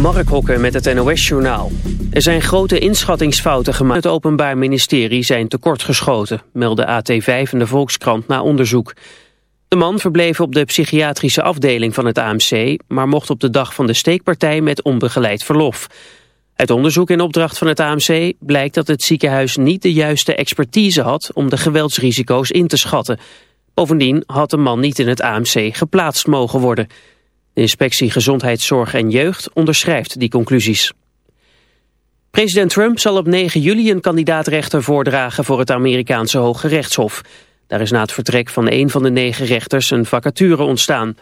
Mark Hokke met het NOS-journaal. Er zijn grote inschattingsfouten gemaakt. Het Openbaar Ministerie zijn tekortgeschoten, meldde AT5 en de Volkskrant na onderzoek. De man verbleef op de psychiatrische afdeling van het AMC... maar mocht op de dag van de steekpartij met onbegeleid verlof. Uit onderzoek in opdracht van het AMC blijkt dat het ziekenhuis niet de juiste expertise had... om de geweldsrisico's in te schatten. Bovendien had de man niet in het AMC geplaatst mogen worden... De inspectie Gezondheidszorg en Jeugd onderschrijft die conclusies. President Trump zal op 9 juli een kandidaatrechter voordragen voor het Amerikaanse Hoge Rechtshof. Daar is na het vertrek van een van de negen rechters een vacature ontstaan.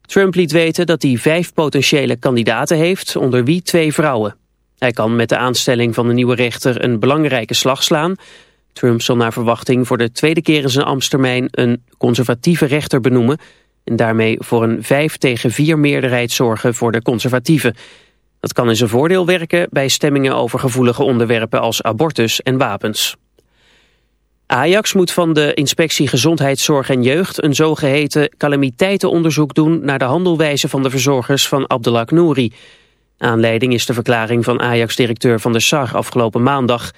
Trump liet weten dat hij vijf potentiële kandidaten heeft, onder wie twee vrouwen. Hij kan met de aanstelling van de nieuwe rechter een belangrijke slag slaan. Trump zal naar verwachting voor de tweede keer in zijn ambtstermijn een conservatieve rechter benoemen en daarmee voor een 5 tegen 4 meerderheid zorgen voor de conservatieven. Dat kan in zijn voordeel werken bij stemmingen over gevoelige onderwerpen als abortus en wapens. Ajax moet van de inspectie Gezondheidszorg en Jeugd een zogeheten calamiteitenonderzoek doen naar de handelwijze van de verzorgers van Abdelak Nouri. Aanleiding is de verklaring van Ajax-directeur van de Sar afgelopen maandag.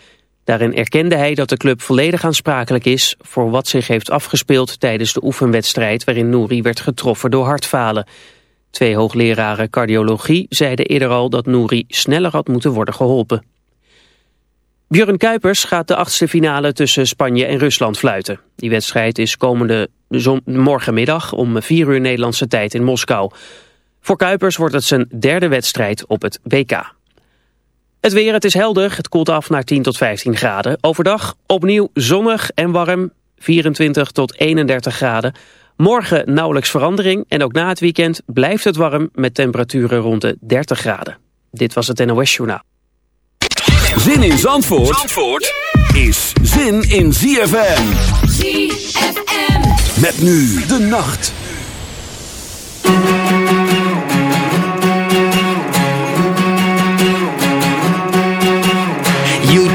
Daarin erkende hij dat de club volledig aansprakelijk is voor wat zich heeft afgespeeld tijdens de oefenwedstrijd waarin Nouri werd getroffen door hartfalen. Twee hoogleraren cardiologie zeiden eerder al dat Nouri sneller had moeten worden geholpen. Björn Kuipers gaat de achtste finale tussen Spanje en Rusland fluiten. Die wedstrijd is komende morgenmiddag om 4 uur Nederlandse tijd in Moskou. Voor Kuipers wordt het zijn derde wedstrijd op het WK. Het weer, het is helder. Het koelt af naar 10 tot 15 graden. Overdag opnieuw zonnig en warm. 24 tot 31 graden. Morgen nauwelijks verandering. En ook na het weekend blijft het warm met temperaturen rond de 30 graden. Dit was het NOS Journaal. Zin in Zandvoort, Zandvoort is zin in ZFM. ZFM. Met nu de nacht.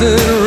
is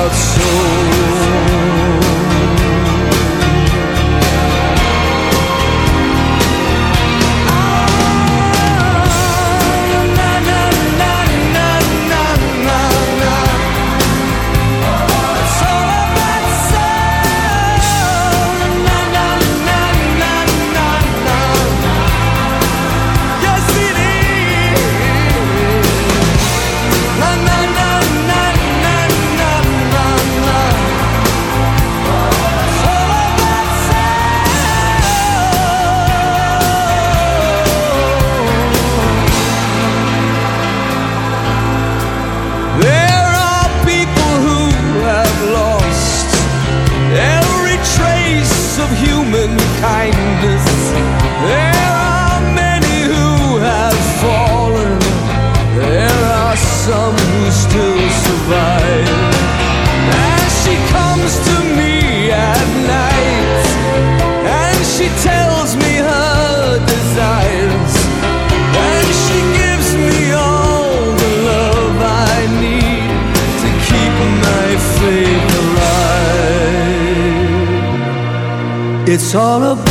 about soul It's all about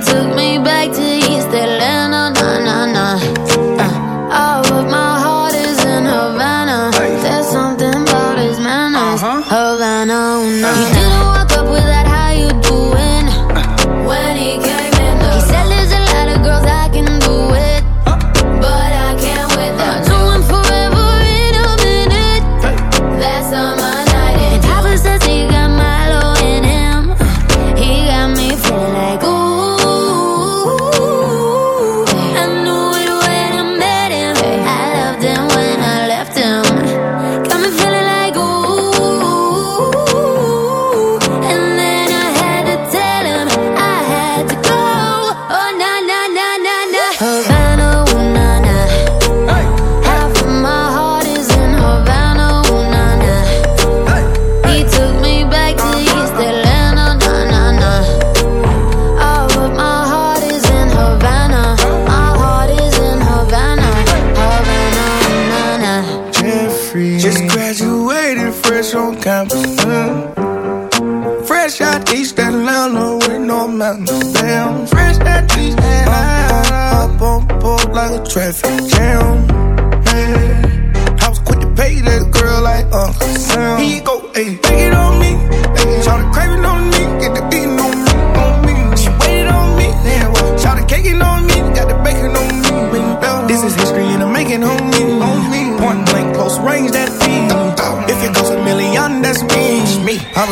took me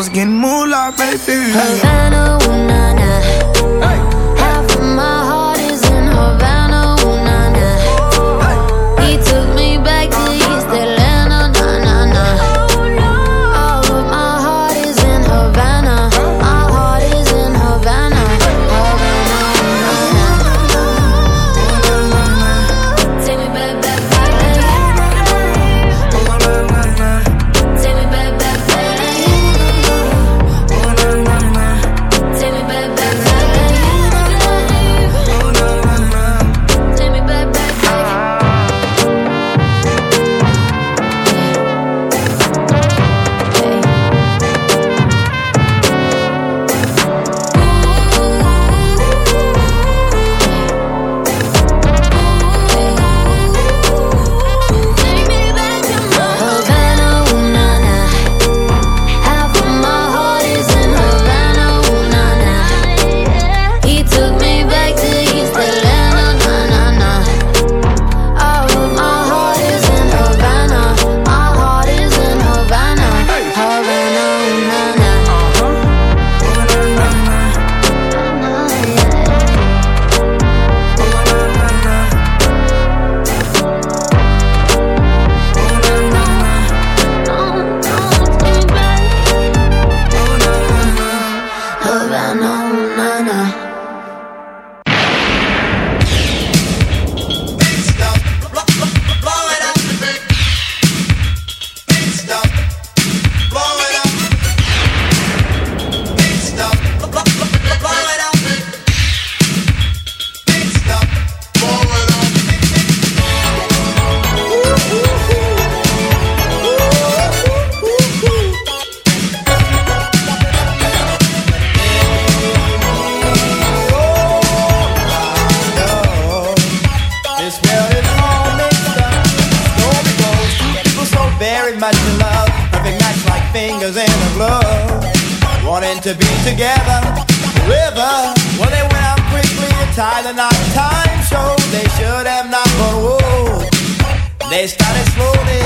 was getting like baby. to be together. River, well they went out quickly and tied a knot. Time showed they should have not, but whoa, they started slowly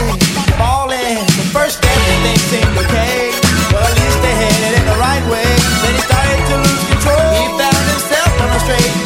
falling. The first everything seemed okay, but at least they headed in the right way. Then he started to lose control. He found himself on a straight.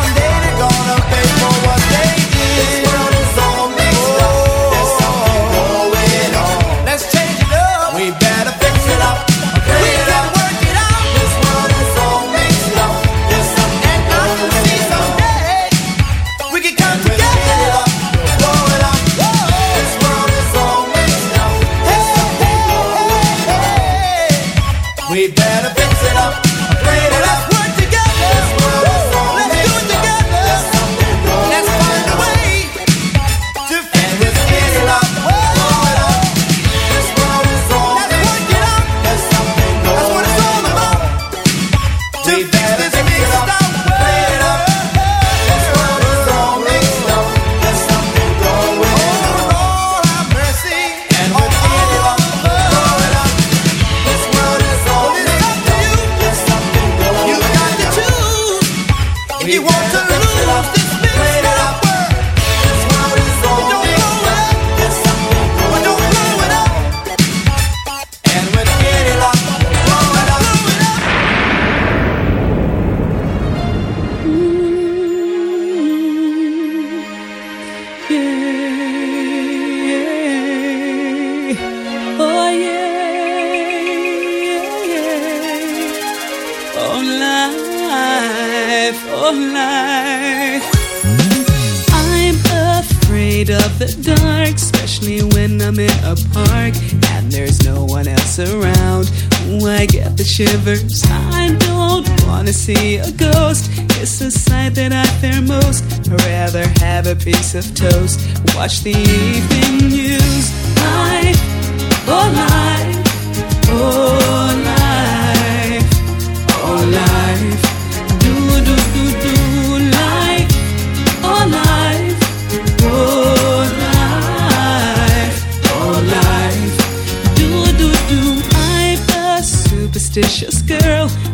slice of toast, watch the evening news. Life, oh life, oh life, oh life. Do do do do life, oh life, oh life, oh life. Do do do. I'm a superstitious girl.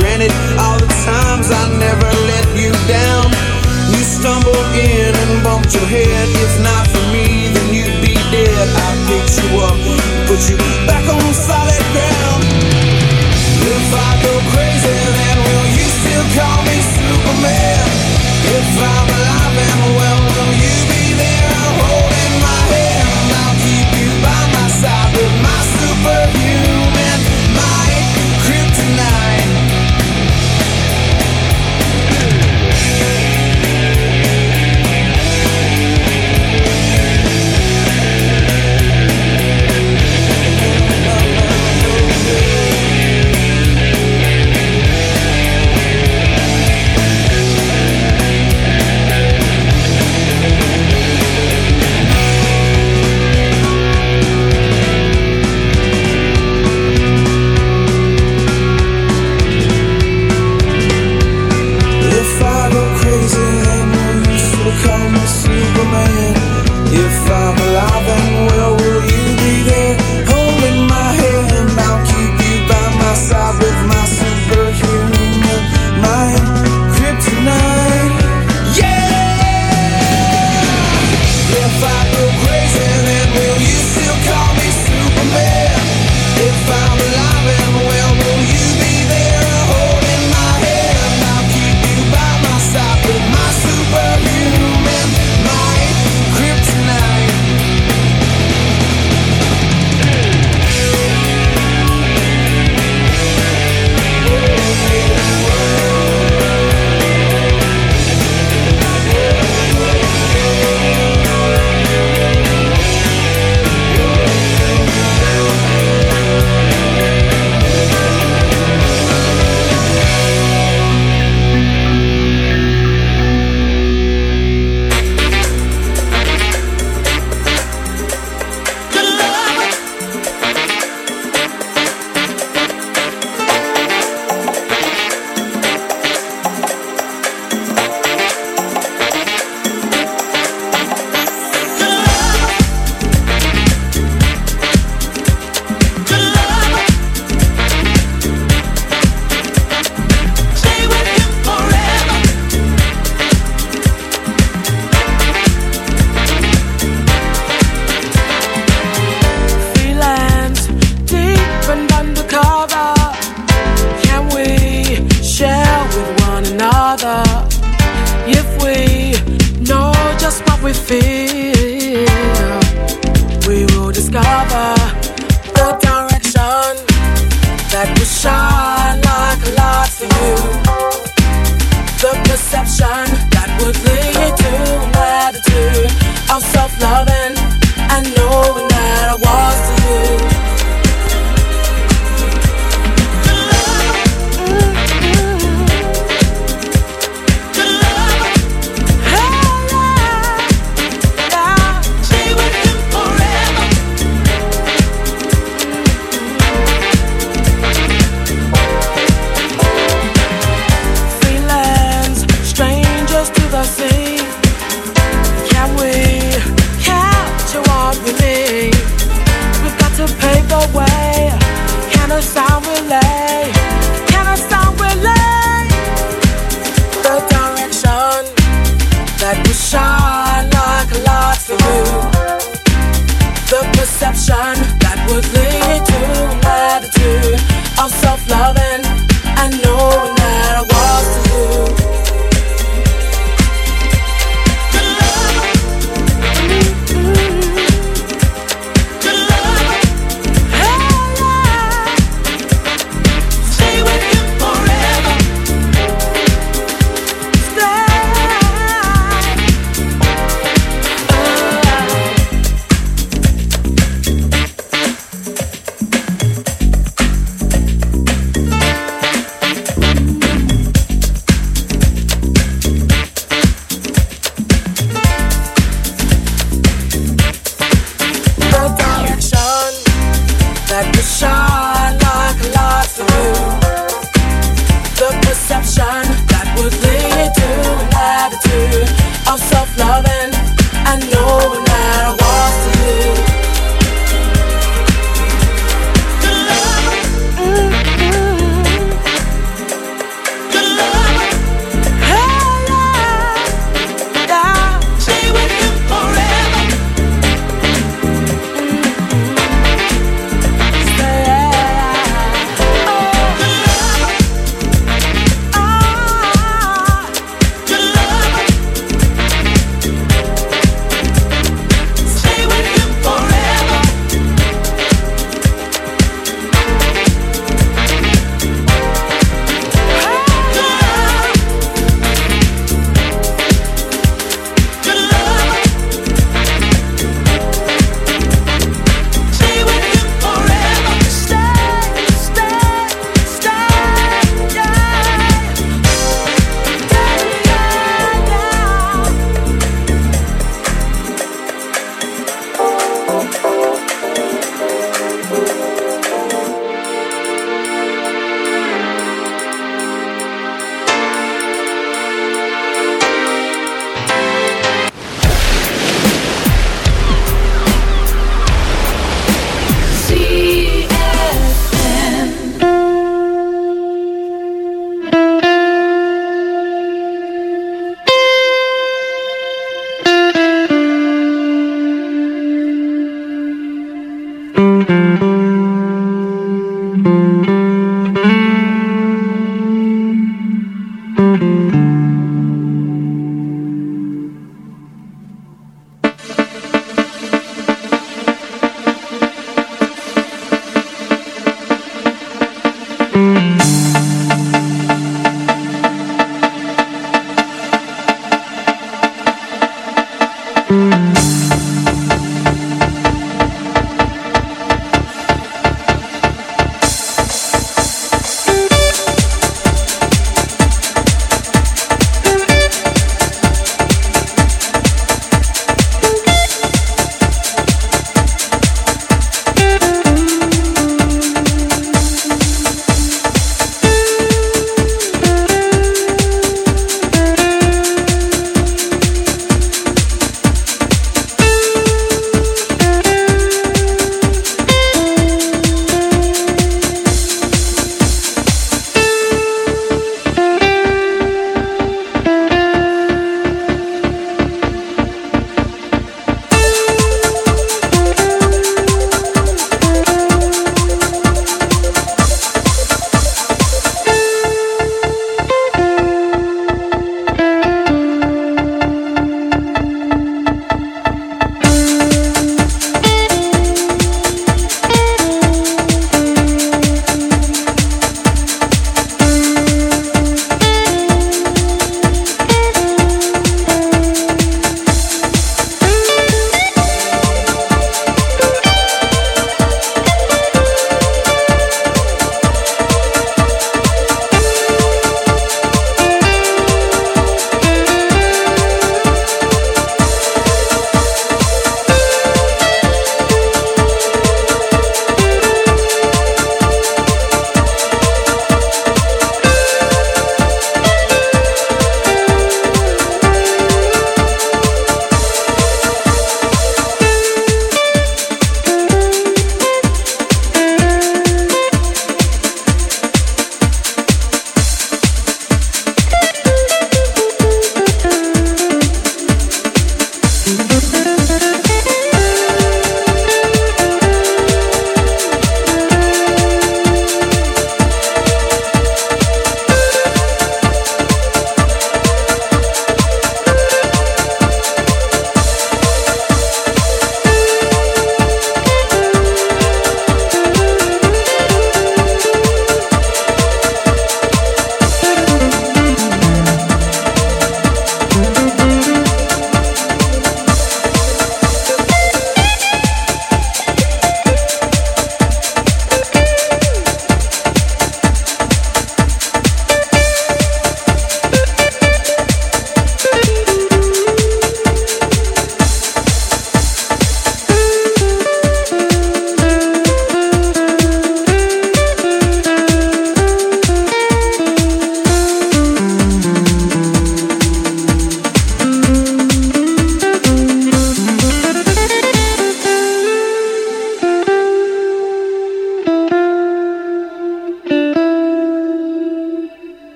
granted all the times I never let you down. You stumbled in and bumped your head. If not for me, then you'd be dead. I picked you up, put you back on solid ground. If I go crazy, then will you still call me Superman? If I'm alive and well, will you?